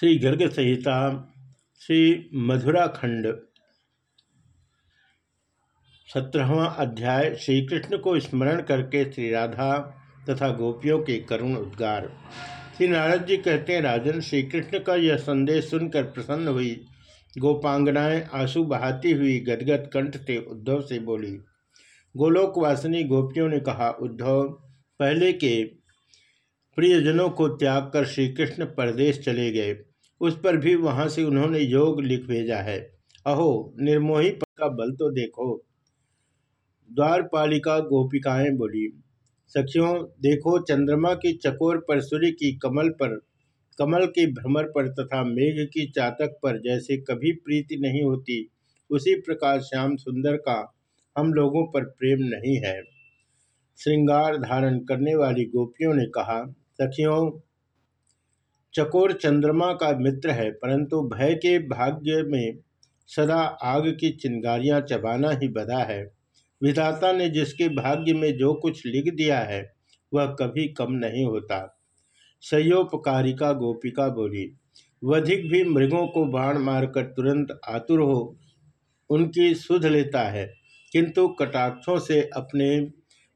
श्री गर्ग संहिता, श्री मधुरा खंड सत्रहवा अध्याय श्री कृष्ण को स्मरण करके श्री राधा तथा गोपियों के करुण उद्गार। श्री नारद जी कहते हैं, राजन श्री कृष्ण का यह संदेश सुनकर प्रसन्न हुई। गोपांगनाएँ आँसू बहाती हुई गदगद कंठ से उद्धव से बोली, गोलोकवासिनी गोपियों ने कहा, उद्धव, पहले के प्रियजनों को त्याग कर श्री कृष्ण परदेश चले गए। उस पर भी वहाँ से उन्होंने योग लिख भेजा है। अहो, निर्मोही का बल तो देखो। द्वारपालिका गोपिकाएँ बोली, सखियों, देखो चंद्रमा की चकोर पर सूर्य की कमल पर, कमल के भ्रमर पर तथा मेघ की चातक पर जैसे कभी प्रीति नहीं होती, उसी प्रकार श्याम सुंदर का हम लोगों पर प्रेम नहीं है। श्रृंगार धारण करने वाली गोपियों ने कहा, सखियों चकोर चंद्रमा का मित्र है, परंतु भय के भाग्य में सदा आग की चिंगारियाँ चबाना ही बधा है। विधाता ने जिसके भाग्य में जो कुछ लिख दिया है, वह कभी कम नहीं होता। सयोपकारिका गोपिका बोली, वधिक भी मृगों को बाण मारकर तुरंत आतुर हो, उनकी सुध लेता है। किंतु कटाक्षों से अपने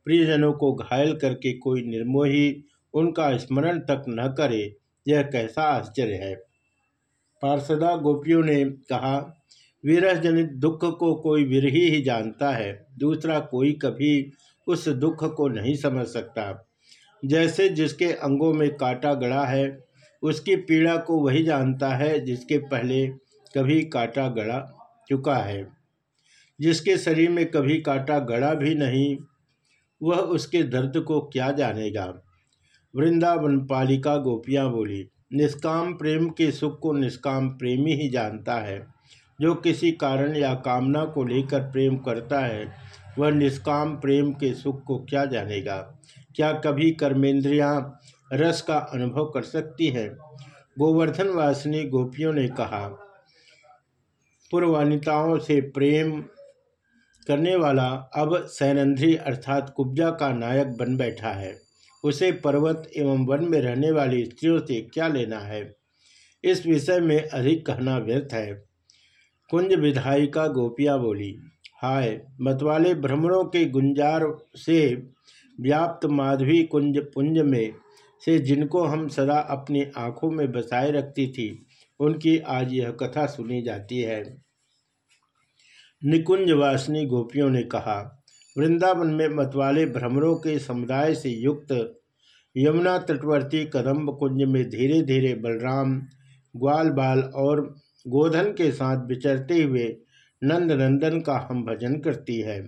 प्रियजनों को घायल करके कोई निर्मोही उनका स्मरण तक न करे यह कैसा आश्चर्य है। पार्षदा गोपियों ने कहा विरह जनित दुख को कोई विरही ही जानता है, दूसरा कोई कभी उस दुख को नहीं समझ सकता। जैसे जिसके अंगों में काटा गड़ा है, उसकी पीड़ा को वही जानता है जिसके पहले कभी कांटा गड़ा चुका है। जिसके शरीर में कभी कांटा गड़ा भी नहीं, वह उसके दर्द को क्या जानेगा? वृंदावन पालिका गोपियाँ बोली, निष्काम प्रेम के सुख को निष्काम प्रेमी ही जानता है। जो किसी कारण या कामना को लेकर प्रेम करता है, वह निष्काम प्रेम के सुख को क्या जानेगा? क्या कभी कर्मेंद्रियाँ रस का अनुभव कर सकती है? गोवर्धन वासिनी गोपियों ने कहा, पूर्वानिताओं से प्रेम करने वाला अब सैनंद्री अर्थात कुब्जा का नायक बन बैठा है। उसे पर्वत एवं वन में रहने वाली स्त्रियों से क्या लेना है? इस विषय में अधिक कहना व्यर्थ है। कुंज विधायिका गोपिया बोली, हाय, मतवाले भ्रमणों के गुंजार से व्याप्त माधवी कुंज पुंज में से जिनको हम सदा अपनी आँखों में बसाए रखती थी, उनकी आज यह कथा सुनी जाती है। निकुंज वासनी गोपियों ने कहा वृंदावन में मतवाले भ्रमरों के समुदाय से युक्त यमुना तटवर्ती कदम्ब कुंज में धीरे धीरे बलराम ग्वाल बाल और गोधन के साथ विचरते हुए नंद नंदन का हम भजन करती है।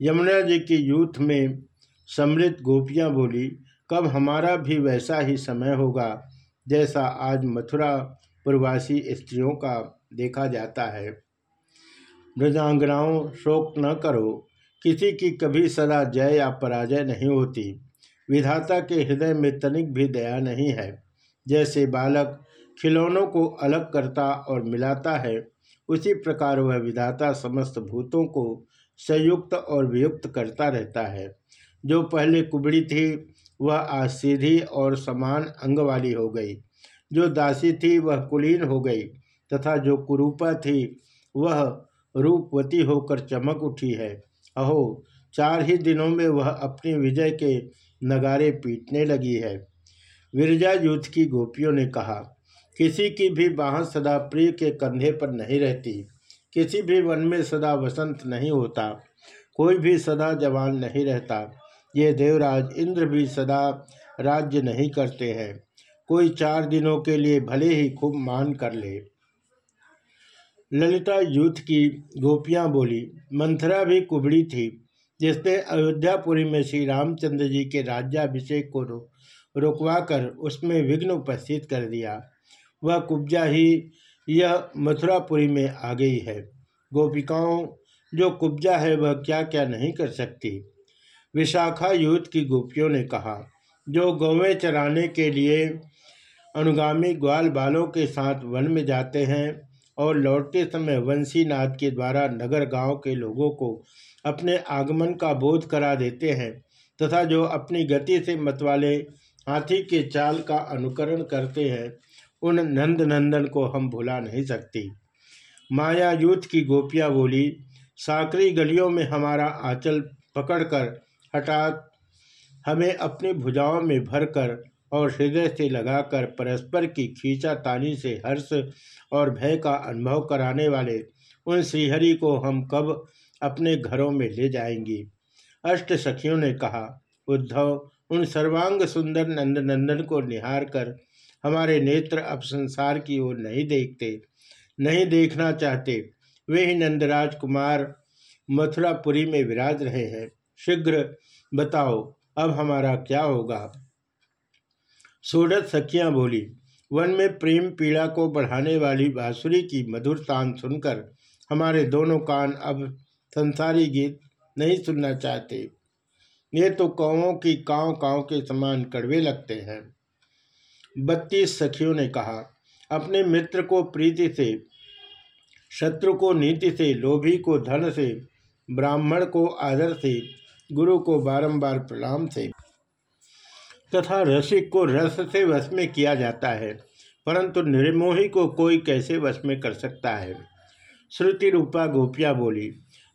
यमुना जी की यूथ में समृद्ध गोपियाँ बोली, कब हमारा भी वैसा ही समय होगा जैसा आज मथुरा प्रवासी स्त्रियों का देखा जाता है। ब्रजांगनाओं शोक न करो किसी की कभी सदा जय या पराजय नहीं होती। विधाता के हृदय में तनिक भी दया नहीं है। जैसे बालक खिलौनों को अलग करता और मिलाता है, उसी प्रकार वह विधाता समस्त भूतों को संयुक्त और वियुक्त करता रहता है। जो पहले कुबड़ी थी, वह आज सीधी और समान अंग वाली हो गई। जो दासी थी, वह कुलीन हो गई, तथा जो कुरूपा थी, वह रूपवती होकर चमक उठी है। अहो, चार ही दिनों में वह अपनी विजय के नगारे पीटने लगी है। विरजा युद्ध की गोपियों ने कहा, किसी की भी बाह सदा प्रिय के कंधे पर नहीं रहती, किसी भी वन में सदा वसंत नहीं होता, कोई भी सदा जवान नहीं रहता, ये देवराज इंद्र भी सदा राज्य नहीं करते हैं, कोई चार दिनों के लिए भले ही खूब मान कर ले। ललिता यूथ की गोपियाँ बोली मंथरा भी कुबड़ी थी जिसने अयोध्यापुरी में श्री रामचंद्र जी के राज्याभिषेक को रो, रुकवा कर उसमें विघ्न उपस्थित कर दिया। वह कुब्जा ही यह मथुरापुरी में आ गई है। गोपिकाओं जो कुब्जा है वह क्या क्या नहीं कर सकती? विशाखा यूथ की गोपियों ने कहा जो गौवें चराने के लिए अनुगामी ग्वाल बालों के साथ वन में जाते हैं और लौटते समय वंशीनाथ के द्वारा नगर गाँव के लोगों को अपने आगमन का बोध करा देते हैं तथा जो अपनी गति से मतवाले हाथी के चाल का अनुकरण करते हैं, उन नंद नंदन को हम भुला नहीं सकती। माया यूथ की गोपियाँ बोली, साकरी गलियों में हमारा आंचल पकड़कर हठात हमें अपनी भुजाओं में भरकर और हृदय से लगाकर परस्पर की खींचा तानी से हर्ष और भय का अनुभव कराने वाले उन श्रीहरि को हम कब अपने घरों में ले जाएँगी? अष्ट सखियों ने कहा, उद्धव, उन सर्वांग सुंदर नंद नंदन को निहार कर हमारे नेत्र अब संसार की ओर नहीं देखते, नहीं देखना चाहते। वे ही नंदराज कुमार मथुरापुरी में विराज रहे हैं। शीघ्र बताओ, अब हमारा क्या होगा? सूरत सखियाँ बोली, वन में प्रेम पीड़ा को बढ़ाने वाली बाँसुरी की मधुर तान सुनकर हमारे दोनों कान अब संसारी गीत नहीं सुनना चाहते। ये तो कौवों की काँव काँव के समान कड़वे लगते हैं। बत्तीस सखियों ने कहा, अपने मित्र को प्रीति से, शत्रु को नीति से, लोभी को धन से, ब्राह्मण को आदर से, गुरु को बारंबार प्रणाम से। तथा रसिक को रस से वश में किया जाता है, परंतु निर्मोही को कोई कैसे वश में कर सकता है? श्रुति रूपा गोपिया बोली,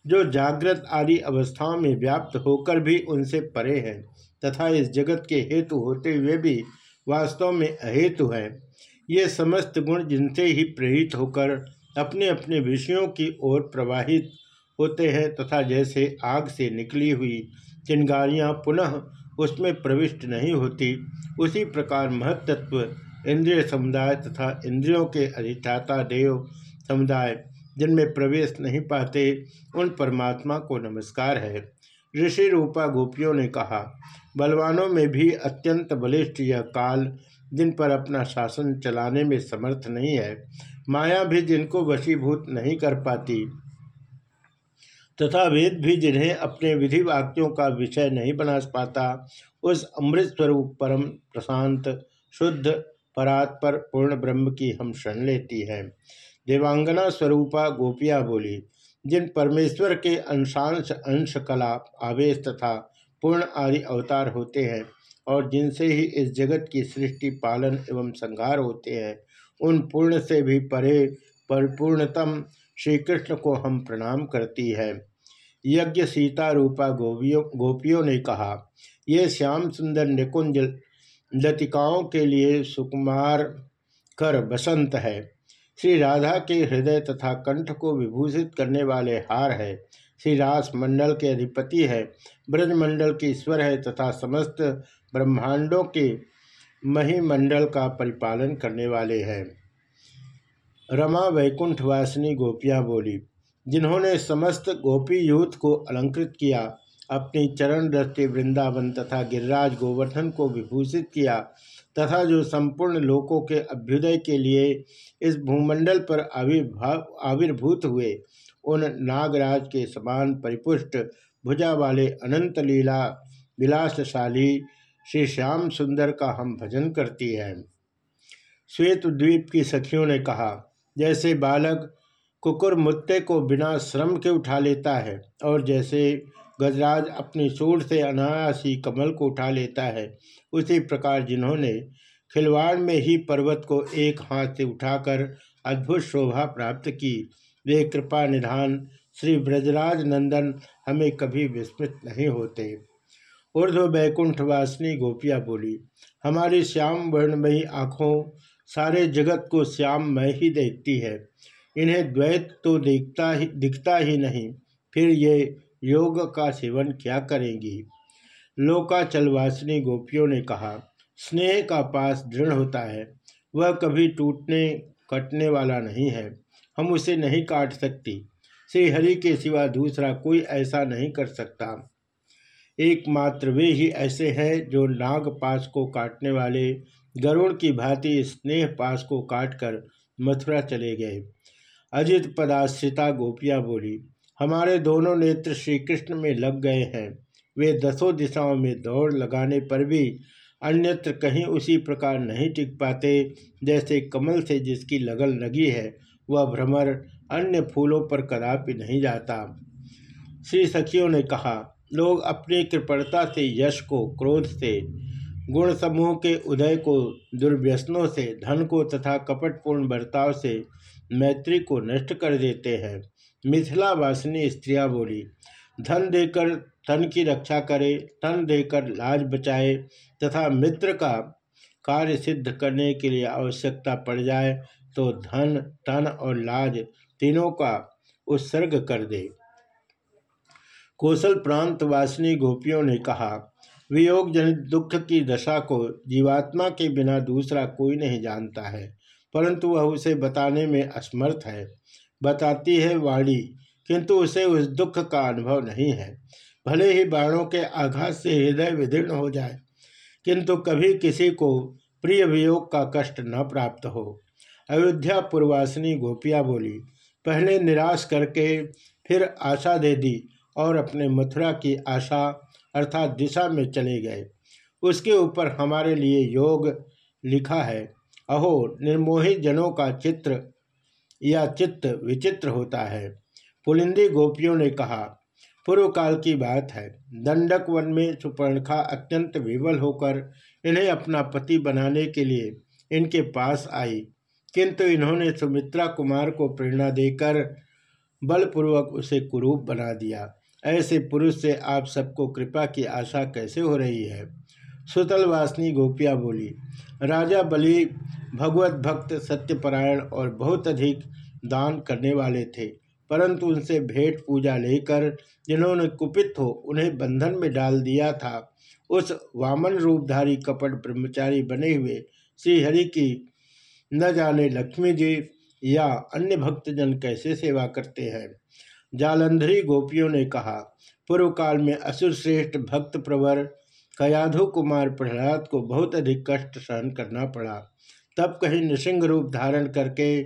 जो जागृत आदि अवस्थाओं में व्याप्त होकर भी उनसे परे हैं, तथा इस जगत के हेतु होते हुए भी वास्तव में अहेतु है, ये समस्त गुण जिनसे ही प्रेरित होकर अपने अपने विषयों की ओर प्रवाहित होते हैं तथा जैसे आग से निकली हुई चिंगारियाँ पुनः उसमें प्रविष्ट नहीं होती, उसी प्रकार महत्त्व इंद्रिय समुदाय तथा इंद्रियों के अधिष्ठाता देव समुदाय, जिनमें प्रवेश नहीं पाते, उन परमात्मा को नमस्कार है। ऋषि रूपा गोपियों ने कहा, बलवानों में भी अत्यंत बलिष्ठ यह काल जिन पर अपना शासन चलाने में समर्थ नहीं है। माया भी जिनको वशीभूत नहीं कर पाती तथा वेद भी जिन्हें अपने विधि वाक्यों का विषय नहीं बना पाता, उस अमृत स्वरूप परम प्रशांत, शुद्ध परात्पर पूर्ण ब्रह्म की हम शरण लेती हैं। देवांगना स्वरूपा गोपिया बोली, जिन परमेश्वर के अंशांश, अंश कला, आवेश तथा पूर्ण आदि अवतार होते हैं और जिनसे ही इस जगत की सृष्टि, पालन एवं संहार होते हैं, उन पूर्ण से भी परे, परिपूर्णतम श्री कृष्ण को हम प्रणाम करती है। यज्ञ सीता रूपा गोपियों गोपियों ने कहा, ये श्याम सुंदर निकुंज लतिकाओं के लिए सुकुमार कर बसंत है। श्री राधा के हृदय तथा कंठ को विभूषित करने वाले हार है। श्री रास मंडल के अधिपति है। ब्रजमंडल के ईश्वर है तथा समस्त ब्रह्मांडों के महिमंडल का परिपालन करने वाले हैं। रमा वैकुंठवासिनी गोपियाँ बोली जिन्होंने समस्त गोपी यूथ को अलंकृत किया, अपनी चरण दृष्टि वृंदावन तथा गिरिराज गोवर्धन को विभूषित किया, तथा जो संपूर्ण लोकों के अभ्युदय के लिए इस भूमंडल पर आविर्भाव, आविर्भूत हुए, उन नागराज के समान परिपुष्ट भुजा वाले अनंत लीला, विलासशाली, श्री श्याम सुंदर का हम भजन करती हैं। श्वेत द्वीप की सखियों ने कहा, जैसे बालक कुकुर मुत्ते को बिना श्रम के उठा लेता है और जैसे गजराज अपनी सूढ़ से अनायासी कमल को उठा लेता है, उसी प्रकार जिन्होंने खिलवाड़ में ही पर्वत को एक हाथ से उठाकर अद्भुत शोभा प्राप्त की, वे कृपा निधान श्री ब्रजराज नंदन हमें कभी विस्मृत नहीं होते। ऊर्ध्व बैकुंठ वासिनी गोपिया बोली, हमारी श्याम वर्णमयी आँखों, सारे जगत को श्याम श्याममय ही देखती है। इन्हें द्वैत तो दिखता ही दिखता ही नहीं। फिर ये योग का सेवन क्या करेंगी? लोकाचलवासिनी गोपियों ने कहा, स्नेह का पास दृढ़ होता है। वह कभी टूटने, कटने वाला नहीं है। हम उसे नहीं काट सकती। श्री हरि के सिवा दूसरा कोई ऐसा नहीं कर सकता। एकमात्र वे ही ऐसे हैं जो नाग पास को काटने वाले, गरुड़ की भांति स्नेह पास को काटकर मथुरा चले गए। अजित पदाश्रिता गोपिया बोली, हमारे दोनों नेत्र श्री कृष्ण में लग गए हैं। वे दसों दिशाओं में दौड़ लगाने पर भी अन्यत्र कहीं उसी प्रकार नहीं टिक पाते, जैसे कमल से जिसकी लगल लगी है, वह भ्रमर अन्य फूलों पर कदापि नहीं जाता। श्री सखियों ने कहा, लोग अपनी कृपणता से, यश को, क्रोध से, गुण समूह के उदय को, दुर्व्यसनों से, धन को तथा कपटपूर्ण बर्ताव से मैत्री को नष्ट कर देते हैं। मिथिला वासिनी स्त्रियाँ बोली, धन देकर तन की रक्षा करे तन देकर लाज बचाए तथा मित्र का कार्य सिद्ध करने के लिए आवश्यकता पड़ जाए तो धन तन और लाज तीनों का उत्सर्ग कर दे। कौशल प्रांत वासिनी गोपियों ने कहा वियोग जनित दुख की दशा को जीवात्मा के बिना दूसरा कोई नहीं जानता है। परंतु वह उसे बताने में असमर्थ है। बताती है वाणी, किंतु उसे उस दुख का अनुभव नहीं है। भले ही बाणों के आघात से हृदय विदीर्ण हो जाए, किंतु कभी किसी को प्रिय वियोग का कष्ट न प्राप्त हो। अयोध्या पूर्वासिनी गोपिया बोली, पहले निराश करके फिर आशा दे दी और अपने मथुरा की आशा अर्थात दिशा में चले गए। उसके ऊपर हमारे लिए योग लिखा है। अहो निर्मोहित जनों का चित्र, या चित्त विचित्र होता है। पुलिंदी गोपियों ने कहा पूर्व काल की बात है। दंडक वन में सुपर्णखा अत्यंत विवल होकर इन्हें अपना पति बनाने के लिए इनके पास आई। किंतु इन्होंने सुमित्रा कुमार को प्रेरणा देकर बलपूर्वक उसे कुरूप बना दिया। ऐसे पुरुष से आप सबको कृपा की आशा कैसे हो रही है? सुतल वासनी गोपिया बोली, राजा बलि भगवत भक्त, सत्यपरायण और बहुत अधिक दान करने वाले थे। परंतु उनसे भेंट पूजा लेकर जिन्होंने कुपित हो उन्हें बंधन में डाल दिया था। उस वामन रूपधारी कपट ब्रह्मचारी बने हुए श्रीहरि की न जाने लक्ष्मी जी या अन्य भक्तजन कैसे सेवा करते हैं? जालंधरी गोपियों ने कहा पूर्व काल में असुर श्रेष्ठ भक्त प्रवर कयाधु कुमार प्रहलाद को बहुत अधिक कष्ट सहन करना पड़ा। तब कहीं नृसिंह रूप धारण करके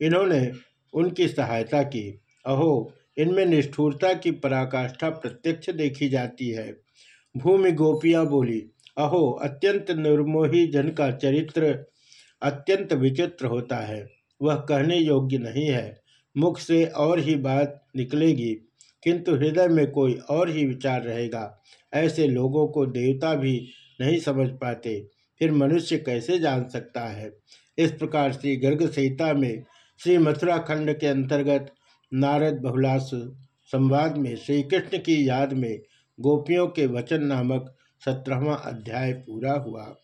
इन्होंने उनकी सहायता की। अहो, इनमें निष्ठुरता की पराकाष्ठा प्रत्यक्ष देखी जाती है। भूमि गोपिया बोली, अहो, अत्यंत निर्मोही जन का चरित्र अत्यंत विचित्र होता है। वह कहने योग्य नहीं है। मुख से और ही बात निकलेगी, किंतु हृदय में कोई और ही विचार रहेगा। ऐसे लोगों को देवता भी नहीं समझ पाते। फिर मनुष्य कैसे जान सकता है? इस प्रकार श्री गर्ग संहिता में श्री मथुरा खंड के अंतर्गत नारद बहुलास संवाद में श्री कृष्ण की याद में गोपियों के वचन नामक सत्रहवा अध्याय पूरा हुआ।